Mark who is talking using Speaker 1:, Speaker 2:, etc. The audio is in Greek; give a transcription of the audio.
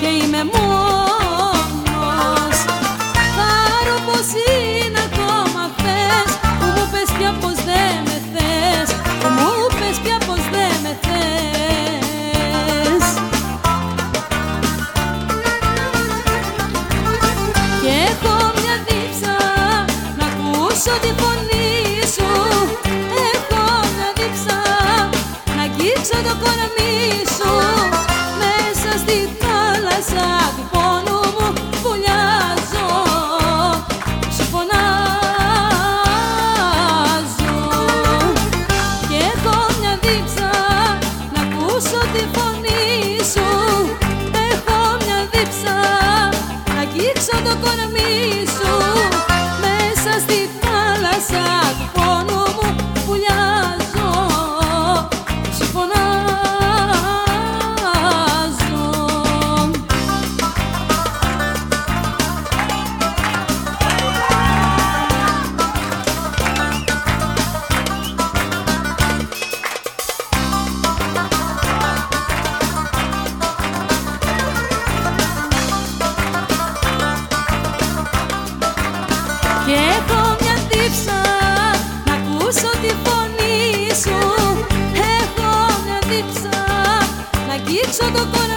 Speaker 1: και είμαι μόνος. Χαρώ πως είναι ακόμα χθες που μου πες πια πως δεν με θες που μου πες πια πως δεν με θες. Και έχω μια δίψα να ακούσω τη φωνή σου. Έχω μια δίψα να αγγίξω το κορμί σου. Και έχω μια δίψα να ακούσω τη φωνή σου. Έχω μια δίψα να αγγίξω το κορμί